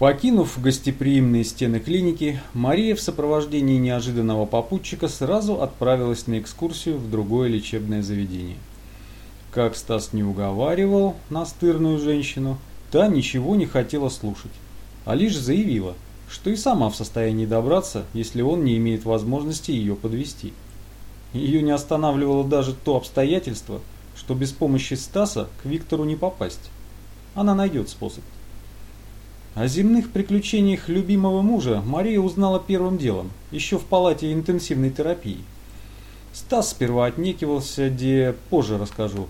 Покинув гостеприимные стены клиники, Мария в сопровождении неожиданного попутчика сразу отправилась на экскурсию в другое лечебное заведение. Как Стас не уговаривал настырную женщину, та ничего не хотела слушать, а лишь заявила, что и сама в состоянии добраться, если он не имеет возможности ее подвести. Ее не останавливало даже то обстоятельство, что без помощи Стаса к Виктору не попасть. Она найдет способ. О земных приключениях любимого мужа Мария узнала первым делом, еще в палате интенсивной терапии. Стас сперва отнекивался, где позже расскажу,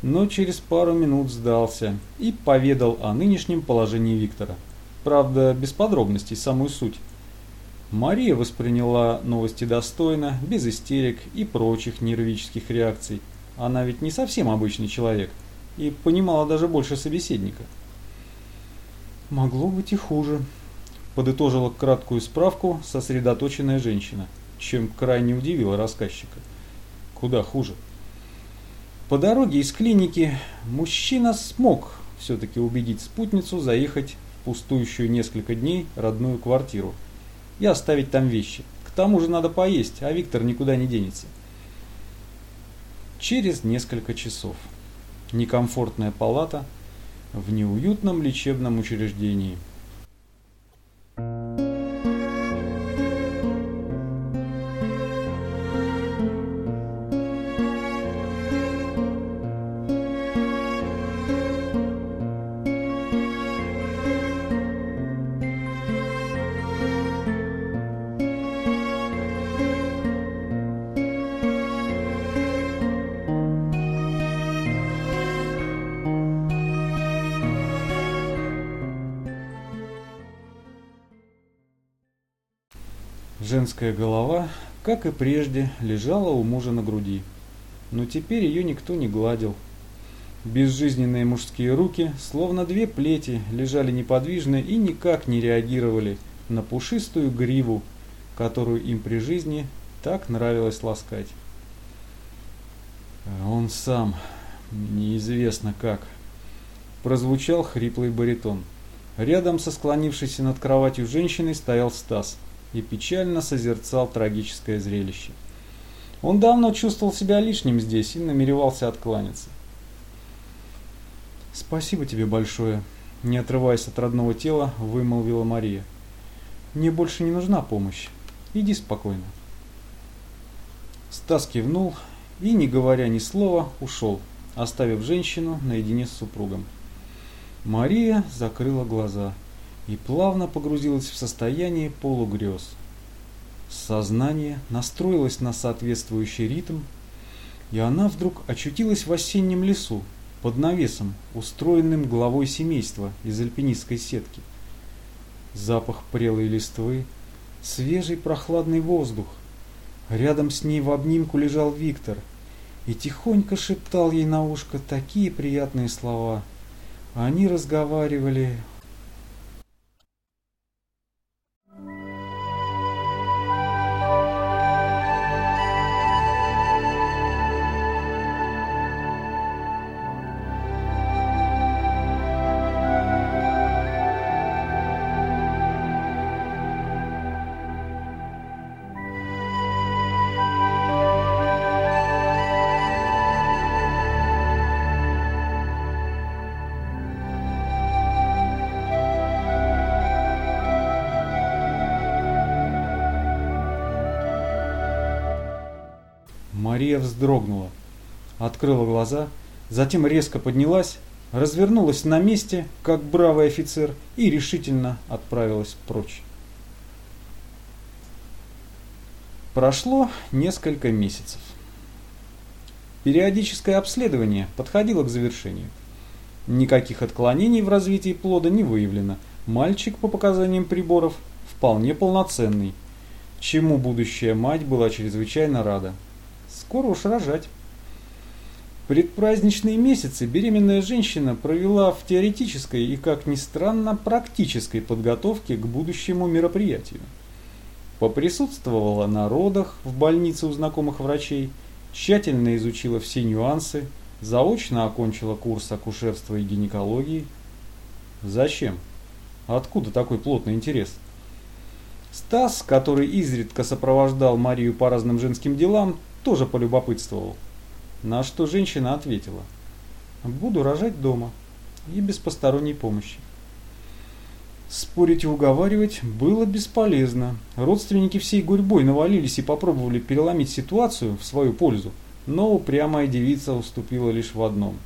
но через пару минут сдался и поведал о нынешнем положении Виктора. Правда, без подробностей, самую суть. Мария восприняла новости достойно, без истерик и прочих нервических реакций. Она ведь не совсем обычный человек и понимала даже больше собеседника. «Могло быть и хуже», – подытожила краткую справку сосредоточенная женщина, чем крайне удивила рассказчика. «Куда хуже?» По дороге из клиники мужчина смог все-таки убедить спутницу заехать в пустующую несколько дней родную квартиру и оставить там вещи. К тому же надо поесть, а Виктор никуда не денется. Через несколько часов. Некомфортная палата – в неуютном лечебном учреждении – Женская голова, как и прежде, лежала у мужа на груди. Но теперь ее никто не гладил. Безжизненные мужские руки, словно две плети, лежали неподвижно и никак не реагировали на пушистую гриву, которую им при жизни так нравилось ласкать. А он сам, неизвестно как, прозвучал хриплый баритон. Рядом со склонившейся над кроватью женщиной стоял Стас – и печально созерцал трагическое зрелище. Он давно чувствовал себя лишним здесь и намеревался откланяться. «Спасибо тебе большое», – не отрываясь от родного тела, вымолвила Мария. «Мне больше не нужна помощь. Иди спокойно». Стас кивнул и, не говоря ни слова, ушел, оставив женщину наедине с супругом. Мария закрыла глаза – и плавно погрузилась в состояние полугрез. Сознание настроилось на соответствующий ритм, и она вдруг очутилась в осеннем лесу, под навесом, устроенным главой семейства из альпинистской сетки. Запах прелой листвы, свежий прохладный воздух. Рядом с ней в обнимку лежал Виктор и тихонько шептал ей на ушко такие приятные слова. Они разговаривали Мария вздрогнула, открыла глаза, затем резко поднялась, развернулась на месте, как бравый офицер, и решительно отправилась прочь. Прошло несколько месяцев. Периодическое обследование подходило к завершению. Никаких отклонений в развитии плода не выявлено. Мальчик, по показаниям приборов, вполне полноценный, чему будущая мать была чрезвычайно рада. Скоро уж рожать. Предпраздничные месяцы беременная женщина провела в теоретической и, как ни странно, практической подготовке к будущему мероприятию. Поприсутствовала на родах в больнице у знакомых врачей, тщательно изучила все нюансы, заочно окончила курс акушерства и гинекологии. Зачем? Откуда такой плотный интерес? Стас, который изредка сопровождал Марию по разным женским делам, тоже полюбопытствовал. На что женщина ответила. «Буду рожать дома и без посторонней помощи». Спорить и уговаривать было бесполезно. Родственники всей гурьбой навалились и попробовали переломить ситуацию в свою пользу, но упрямая девица уступила лишь в одном.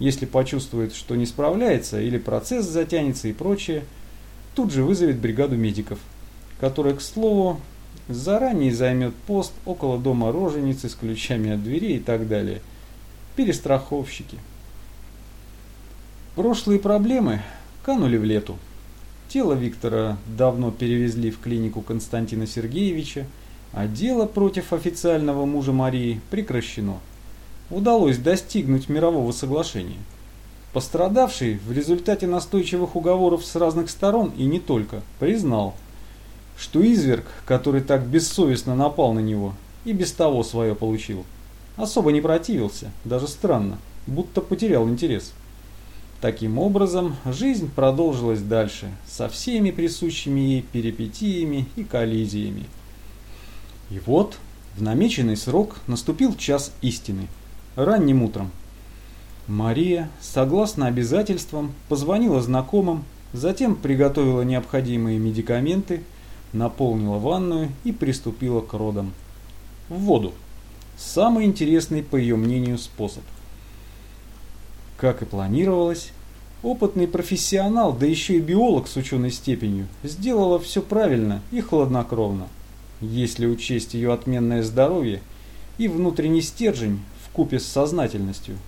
Если почувствует, что не справляется или процесс затянется и прочее, тут же вызовет бригаду медиков, которая, к слову, заранее займет пост около дома роженицы с ключами от дверей и так далее. Перестраховщики. Прошлые проблемы канули в лету. Тело Виктора давно перевезли в клинику Константина Сергеевича, а дело против официального мужа Марии прекращено. Удалось достигнуть мирового соглашения. Пострадавший в результате настойчивых уговоров с разных сторон и не только, признал, что изверг, который так бессовестно напал на него, и без того свое получил. Особо не противился, даже странно, будто потерял интерес. Таким образом, жизнь продолжилась дальше, со всеми присущими ей перипетиями и коллизиями. И вот, в намеченный срок наступил час истины, ранним утром. Мария, согласно обязательствам, позвонила знакомым, затем приготовила необходимые медикаменты, наполнила ванную и приступила к родам. В воду. Самый интересный, по ее мнению, способ – как и планировалось, опытный профессионал, да еще и биолог с ученой степенью, сделала все правильно и хладнокровно. Если учесть ее отменное здоровье и внутренний стержень в купе с сознательностью,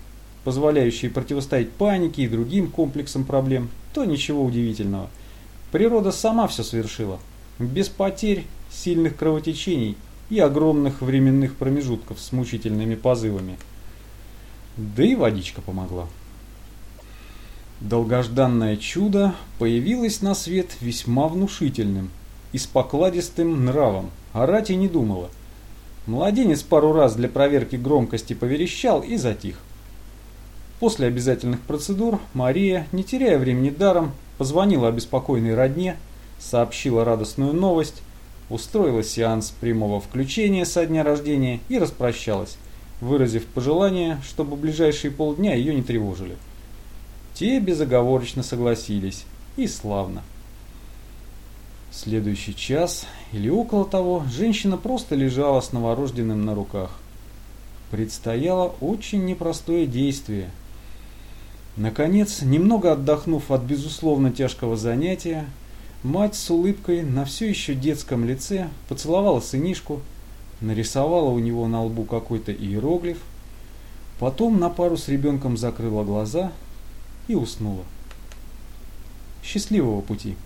позволяющий противостоять панике и другим комплексам проблем, то ничего удивительного. Природа сама все совершила, без потерь, сильных кровотечений и огромных временных промежутков с мучительными позывами. Да и водичка помогла. Долгожданное чудо появилось на свет весьма внушительным и с покладистым нравом, орать и не думала. Младенец пару раз для проверки громкости поверещал и затих. После обязательных процедур Мария, не теряя времени даром, позвонила обеспокоенной родне, сообщила радостную новость, устроила сеанс прямого включения со дня рождения и распрощалась, выразив пожелание, чтобы ближайшие полдня ее не тревожили. Те безоговорочно согласились. И славно. следующий час или около того женщина просто лежала с новорожденным на руках. Предстояло очень непростое действие. Наконец, немного отдохнув от безусловно тяжкого занятия, мать с улыбкой на все еще детском лице поцеловала сынишку, нарисовала у него на лбу какой-то иероглиф, потом на пару с ребенком закрыла глаза и уснула. Счастливого пути!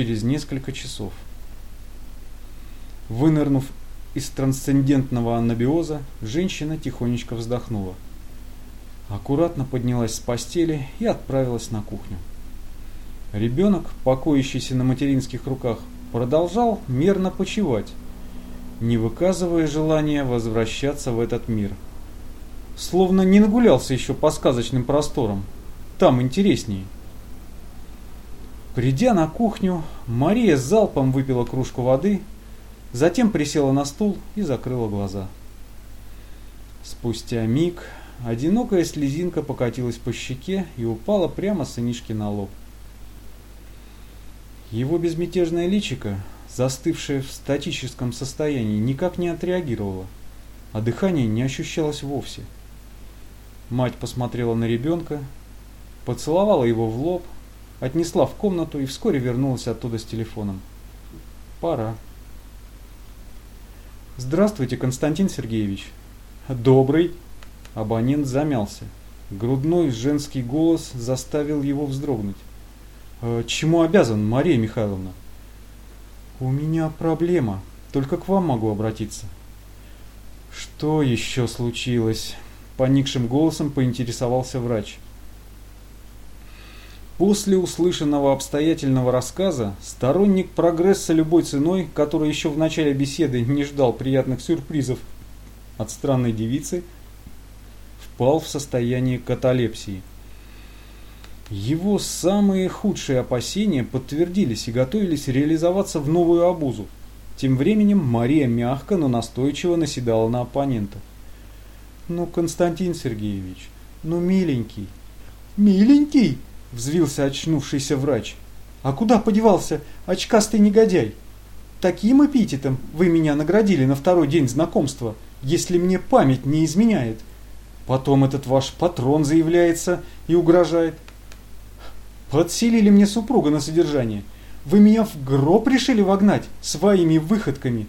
Через несколько часов. Вынырнув из трансцендентного анабиоза, женщина тихонечко вздохнула. Аккуратно поднялась с постели и отправилась на кухню. Ребенок, покоящийся на материнских руках, продолжал мерно почивать, не выказывая желания возвращаться в этот мир. Словно не нагулялся еще по сказочным просторам. Там интереснее. Придя на кухню, Мария залпом выпила кружку воды, затем присела на стул и закрыла глаза. Спустя миг одинокая слезинка покатилась по щеке и упала прямо сынишке на лоб. Его безмятежное личико, застывшее в статическом состоянии, никак не отреагировало. а дыхание не ощущалось вовсе. Мать посмотрела на ребенка, поцеловала его в лоб, отнесла в комнату и вскоре вернулась оттуда с телефоном. Пора. Здравствуйте, Константин Сергеевич. Добрый. Абонент замялся. Грудной женский голос заставил его вздрогнуть. «Э, чему обязан, Мария Михайловна? У меня проблема. Только к вам могу обратиться. Что еще случилось? Поникшим голосом поинтересовался врач. После услышанного обстоятельного рассказа сторонник прогресса любой ценой, который еще в начале беседы не ждал приятных сюрпризов от странной девицы, впал в состояние каталепсии. Его самые худшие опасения подтвердились и готовились реализоваться в новую обузу. Тем временем Мария мягко, но настойчиво наседала на оппонента. «Ну, Константин Сергеевич, ну, миленький». «Миленький?» Взвился очнувшийся врач. А куда подевался очкастый негодяй? Таким эпитетом вы меня наградили на второй день знакомства, если мне память не изменяет. Потом этот ваш патрон заявляется и угрожает. Подселили мне супруга на содержание. Вы меня в гроб решили вогнать своими выходками.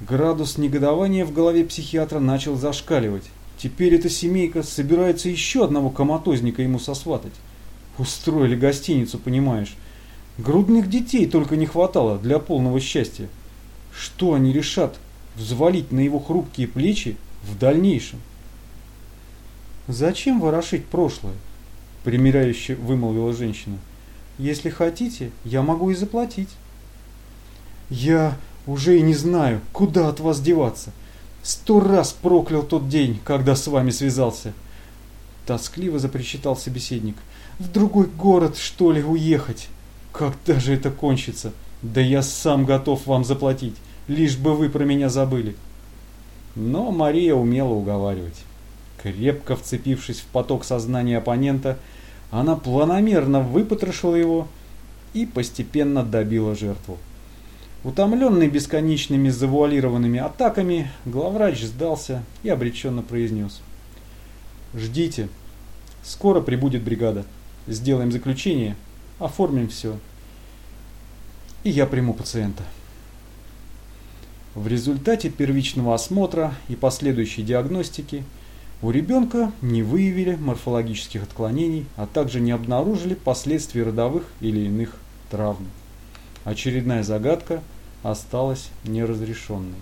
Градус негодования в голове психиатра начал зашкаливать. Теперь эта семейка собирается еще одного коматозника ему сосватать. Устроили гостиницу, понимаешь. Грудных детей только не хватало для полного счастья. Что они решат взвалить на его хрупкие плечи в дальнейшем? «Зачем ворошить прошлое?» – примиряюще вымолвила женщина. «Если хотите, я могу и заплатить». «Я уже и не знаю, куда от вас деваться. Сто раз проклял тот день, когда с вами связался». Тоскливо запричитал собеседник – в другой город, что ли, уехать? Когда же это кончится? Да я сам готов вам заплатить, лишь бы вы про меня забыли. Но Мария умела уговаривать. Крепко вцепившись в поток сознания оппонента, она планомерно выпотрошила его и постепенно добила жертву. Утомленный бесконечными завуалированными атаками, главврач сдался и обреченно произнес. «Ждите, скоро прибудет бригада» сделаем заключение, оформим все. И я приму пациента. В результате первичного осмотра и последующей диагностики у ребенка не выявили морфологических отклонений, а также не обнаружили последствий родовых или иных травм. Очередная загадка осталась неразрешенной.